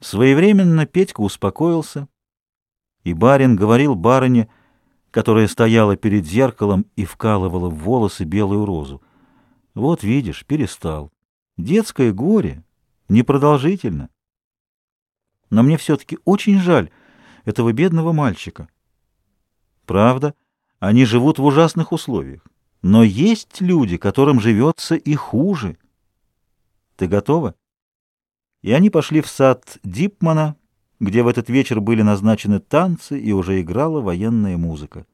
Своевременно Петька успокоился, и барин говорил барыне, которая стояла перед зеркалом и вкалывала в волосы белую розу. Вот видишь, перестал. Детское горе непродолжительно. Но мне все-таки очень жаль этого бедного мальчика. Правда, они живут в ужасных условиях. Но есть люди, которым живется и хуже. Ты готова? И они пошли в сад Дипмана, где в этот вечер были назначены танцы и уже играла военная музыка.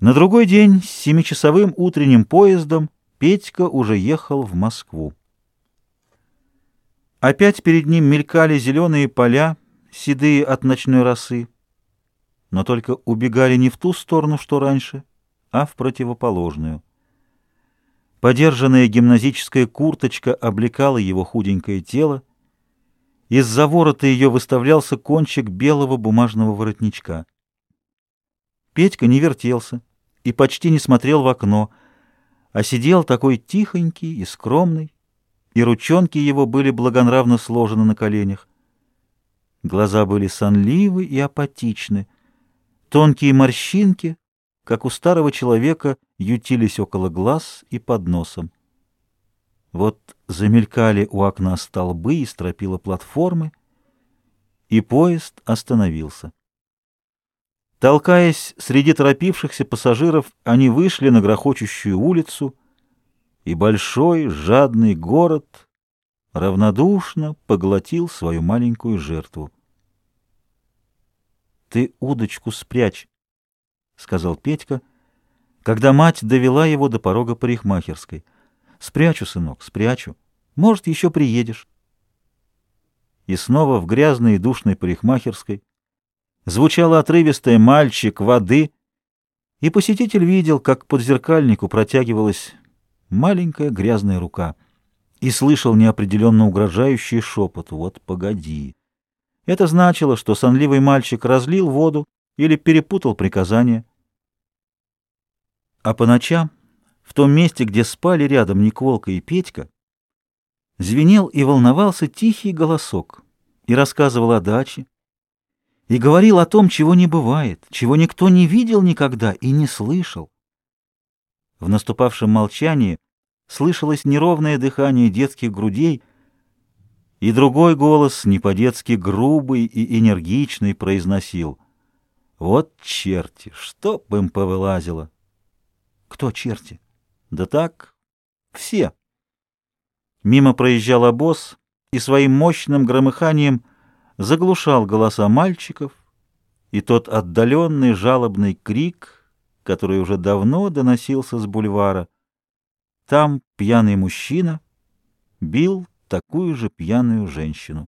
На другой день с семичасовым утренним поездом Петька уже ехал в Москву. Опять перед ним мелькали зеленые поля, седые от ночной росы, но только убегали не в ту сторону, что раньше, а в противоположную. Подержанная гимназическая курточка облекала его худенькое тело. Из-за ворота ее выставлялся кончик белого бумажного воротничка. Петька не вертелся и почти не смотрел в окно, а сидел такой тихонький и скромный, и ручонки его были благонравно сложены на коленях. Глаза были сонливы и апатичны, тонкие морщинки как у старого человека, ютились около глаз и под носом. Вот замелькали у окна столбы и стропила платформы, и поезд остановился. Толкаясь среди торопившихся пассажиров, они вышли на грохочущую улицу, и большой жадный город равнодушно поглотил свою маленькую жертву. «Ты удочку спрячь!» — сказал Петька, когда мать довела его до порога парикмахерской. — Спрячу, сынок, спрячу. Может, еще приедешь. И снова в грязной и душной парикмахерской звучало отрывистое «мальчик воды», и посетитель видел, как под зеркальнику протягивалась маленькая грязная рука и слышал неопределенно угрожающий шепот «Вот погоди». Это значило, что сонливый мальчик разлил воду или перепутал приказания. А по ночам, в том месте, где спали рядом Николка и Петька, звенел и волновался тихий голосок и рассказывал о даче, и говорил о том, чего не бывает, чего никто не видел никогда и не слышал. В наступавшем молчании слышалось неровное дыхание детских грудей, и другой голос, не по-детски грубый и энергичный, произносил — вот черти, чтоб им повылазило. Кто черти? Да так, все. Мимо проезжал обоз и своим мощным громыханием заглушал голоса мальчиков и тот отдаленный жалобный крик, который уже давно доносился с бульвара. Там пьяный мужчина бил такую же пьяную женщину.